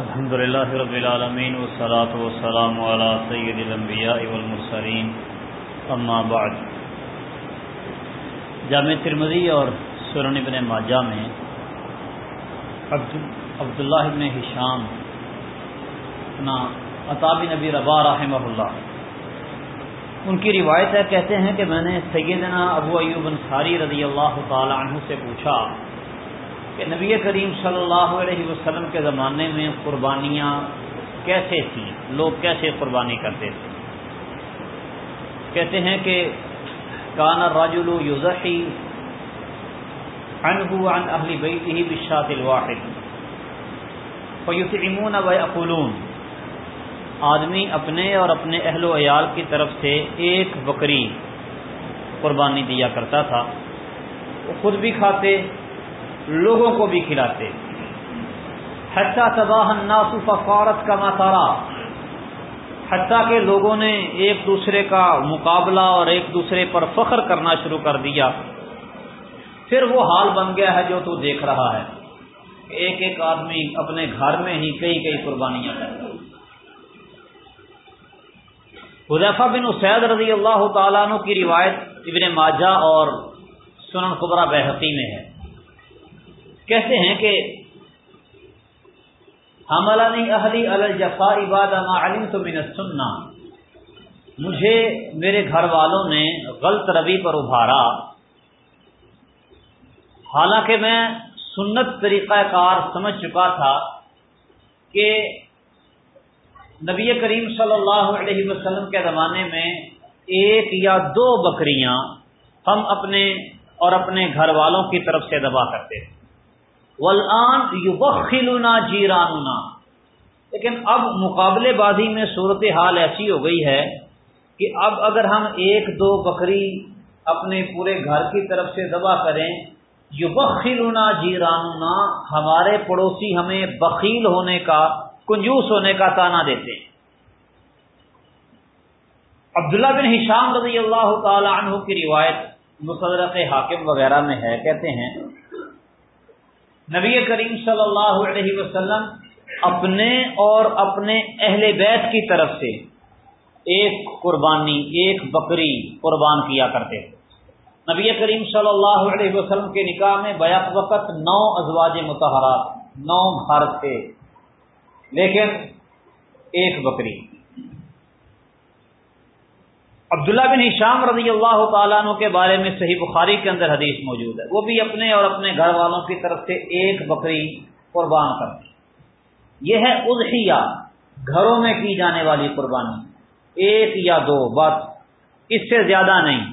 الحمد للہ رب العالمین والصلاة والسلام على سید الانبیاء والمرسلین. اما بعد. جامع ترمذی اور سورن ابن ماجہ میں عبداللہ ابن حشام اپنا عطاب نبی ربا رحمہ اللہ. ان کی روایت ہے، کہتے ہیں کہ میں نے سیدنا ابو ایوب انصاری رضی اللہ تعالی عنہ سے پوچھا کہ نبی کریم صلی اللہ علیہ وسلم کے زمانے میں قربانیاں کیسے تھیں؟ لوگ کیسے قربانی کرتے تھے؟ کہتے ہیں کہ کانا راجل یوزحی انہو عن اہل بیتہ بشات الواحد فیطعمون و آدمی اپنے اور اپنے اہل و عیال کی طرف سے ایک بکری قربانی دیا کرتا تھا، وہ خود بھی کھاتے لوگوں کو بھی کھلاتے۔ حتیٰ تباہ الناس فقارت کا ماتارا حتیٰ کہ لوگوں نے ایک دوسرے کا مقابلہ اور ایک دوسرے پر فخر کرنا شروع کر دیا۔ پھر وہ حال بن گیا ہے جو تو دیکھ رہا ہے۔ ایک ایک آدمی اپنے گھر میں ہی کئی کئی قربانیاں۔ کرتا حذیفہ بن اسید رضی اللہ تعالیٰ عنہ کی روایت ابن ماجہ اور سنن قبرہ بحقی میں ہے۔ کہتے ہیں کہ حملانی اہلی الجفا عباد علم تو من سننا مجھے میرے گھر والوں نے غلط روی پر ابھارا۔ حالانکہ میں سنت طریقہ کار سمجھ چکا تھا کہ نبی کریم صلی اللہ علیہ وسلم کے زمانے میں ایک یا دو بکریاں ہم اپنے اور اپنے گھر والوں کی طرف سے دبا کرتے تھے۔ ولان یوبخلنا جیراننا۔ لیکن اب مقابلے بازی میں صورت حال ایسی ہو گئی ہے کہ اب اگر ہم ایک دو بکری اپنے پورے گھر کی طرف سے ذبح کریں یوبخلنا جیراننا، ہمارے پڑوسی ہمیں بخیل ہونے کا، کنجوس ہونے کا تانا دیتے ہیں۔ عبداللہ بن ہشام رضی اللہ تعالی عنہ کی روایت مصدرت حاکم وغیرہ میں ہے، کہتے ہیں نبی کریم صلی اللہ علیہ وسلم اپنے اور اپنے اہل بیت کی طرف سے ایک قربانی، ایک بکری قربان کیا کرتے تھے۔ نبی کریم صلی اللہ علیہ وسلم کے نکاح میں بیک وقت نو ازواج متحرات نو گھر تھے۔ لیکن ایک بکری۔ عبداللہ بن شام رضی اللہ تعالیٰ عنہ کے بارے میں صحیح بخاری کے اندر حدیث موجود ہے۔ وہ بھی اپنے اور اپنے گھر والوں کی طرف سے ایک بکری قربان کرتے یہ ہے اضحیہ گھروں میں کی جانے والی قربانی۔ ایک یا دو بات اس سے زیادہ نہیں۔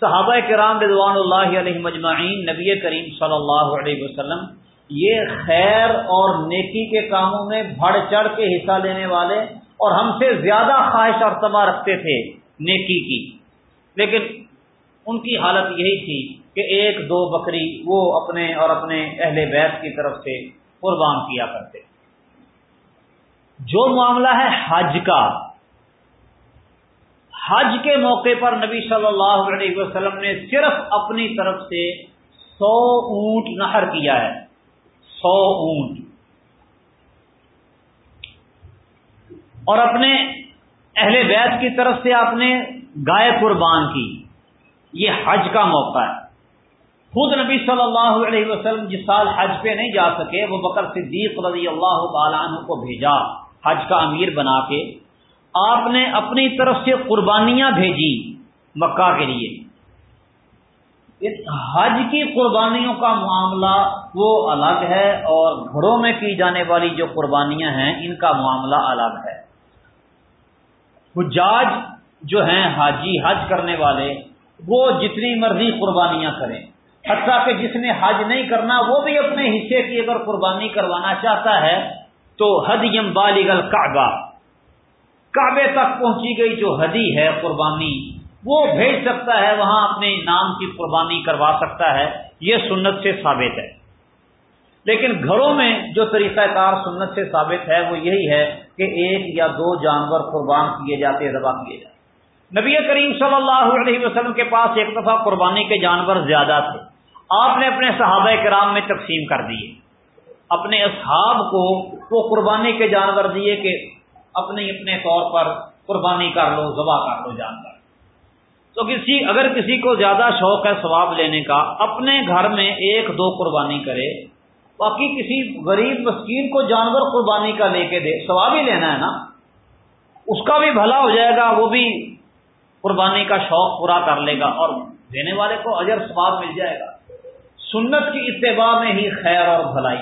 صحابہ کرام رضوان اللہ علیہ مجمعین، نبی کریم صلی اللہ علیہ وسلم، یہ خیر اور نیکی کے کاموں میں بڑھ چڑھ کے حصہ لینے والے اور ہم سے زیادہ خواہش اور تباہ رکھتے تھے۔ نیکی کی۔ لیکن ان کی حالت یہی تھی کہ ایک دو بکری وہ اپنے اور اپنے اہل بیت کی طرف سے قربان کیا کرتے۔ جو معاملہ ہے حج کا، حج کے موقع پر نبی صلی اللہ علیہ وسلم نے صرف اپنی طرف سے سو اونٹ نہر کیا ہے۔ سو اونٹ۔ اور اپنے اہل بیت کی طرف سے آپ نے گائے قربان کی۔ یہ حج کا موقع ہے۔ خود نبی صلی اللہ علیہ وسلم جس سال حج پہ نہیں جا سکے وہ بکر صدیق رضی اللہ تعالیٰ عنہ کو بھیجا حج کا امیر بنا کے۔ آپ نے اپنی طرف سے قربانیاں بھیجی مکہ کے لیے۔ حج کی قربانیوں کا معاملہ وہ الگ ہے اور گھروں میں کی جانے والی جو قربانیاں ہیں، ان کا معاملہ الگ ہے۔ حجاج جو ہیں حاجی، حج کرنے والے، وہ جتنی مرضی قربانیاں کریں۔ حتیٰ کہ جس نے حج نہیں کرنا، وہ بھی اپنے حصے کی اگر قربانی کروانا چاہتا ہے، تو یم بالغل کعبہ کعبے تک پہنچی گئی جو حدی ہے، قربانی، وہ بھیج سکتا ہے، وہاں اپنے نام کی قربانی کروا سکتا ہے۔ یہ سنت سے ثابت ہے۔ لیکن گھروں میں جو طریقہ کار سنت سے ثابت ہے، وہ یہی ہے کہ ایک یا دو جانور قربان کیے جاتے، ذبح کیے جاتے۔ نبی کریم صلی اللہ علیہ وسلم کے پاس ایک دفعہ قربانی کے جانور زیادہ تھے۔ آپ نے اپنے صحابہ کرام میں تقسیم کر دیے۔ اپنے اصحاب کو وہ قربانی کے جانور دیے کہ اپنے اپنے طور پر قربانی کر لو، ذبح کر لو جانور۔ تو کسی، اگر کسی کو زیادہ شوق ہے ثواب لینے کا، اپنے گھر میں ایک دو قربانی کرے باقی کسی غریب مسکین کو جانور قربانی کا لے کے دے، ثواب ہی لینا ہے نا۔ اس کا بھی بھلا ہو جائے گا، وہ بھی قربانی کا شوق پورا کر لے گا اور دینے والے کو اجر ثواب مل جائے گا۔ سنت کی اتباع میں ہی خیر اور بھلائی۔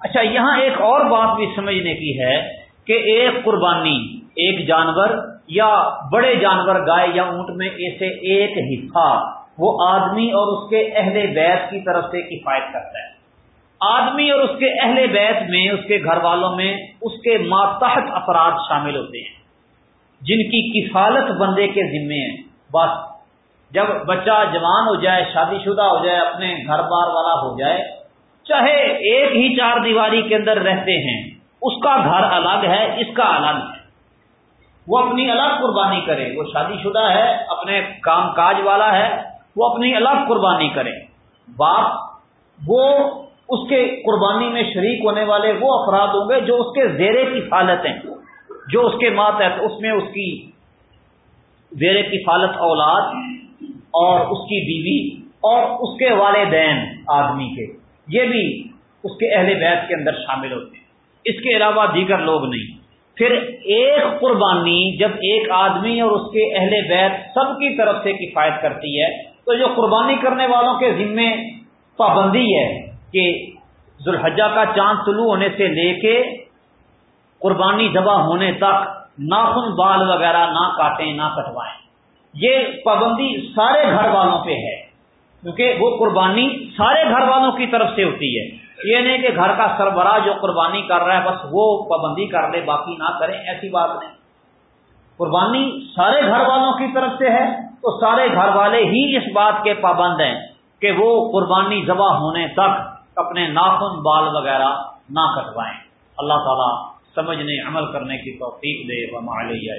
اچھا یہاں ایک اور بات بھی سمجھنے کی ہے کہ ایک قربانی ایک جانور یا بڑے جانور گائے یا اونٹ میں ایسے ایک حصہ وہ آدمی اور اس کے اہل بیت کی طرف سے کفایت کرتا ہے۔ آدمی اور اس کے اہل بیت میں، اس کے گھر والوں میں، اس کے ماتحت افراد شامل ہوتے ہیں۔ جن کی کفالت بندے کے ذمے ہیں بس، جب بچہ جوان ہو جائے، شادی شدہ ہو جائے، اپنے گھر بار والا ہو جائے، چاہے ایک ہی چار دیواری کے اندر رہتے ہیں، اس کا گھر الگ ہے، اس کا الگ ہے۔ وہ اپنی الگ قربانی کرے۔ وہ شادی شدہ ہے، اپنے کام کاج والا ہے، وہ اپنی الگ قربانی کرے۔ باپ وہ اس کے قربانی میں شریک ہونے والے وہ افراد ہوں گے جو اس کے زیرے کی ہیں، جو اس کے مات ہے تو اس میں اس کی زیر کی اولاد اور اس کی بیوی اور اس کے والدین آدمی کے، یہ بھی اس کے اہل بیت کے اندر شامل ہوتے ہیں۔ اس کے علاوہ دیگر لوگ نہیں۔ پھر ایک قربانی جب ایک آدمی اور اس کے اہل بیت سب کی طرف سے کفایت کرتی ہے، تو جو قربانی کرنے والوں کے ذمے پابندی ہے کہ ذوالحجہ کا چاند طلوع ہونے سے لے کے قربانی ذبح ہونے تک ناخن بال وغیرہ نہ کاٹیں نہ کٹوائیں۔ یہ پابندی سارے گھر والوں پہ ہے۔ کیونکہ وہ قربانی سارے گھر والوں کی طرف سے ہوتی ہے۔ یہ نہیں کہ گھر کا سربراہ جو قربانی کر رہا ہے، بس وہ پابندی کر لے، باقی نہ کریں ایسی بات نہیں۔ قربانی سارے گھر والوں کی طرف سے ہے۔ تو سارے گھر والے ہی اس بات کے پابند ہیں کہ وہ قربانی ذبح ہونے تک اپنے ناخن، بال وغیرہ نہ کٹوائیں۔ اللہ تعالیٰ سمجھنے، عمل کرنے کی توفیق دے۔ وہ مالیہ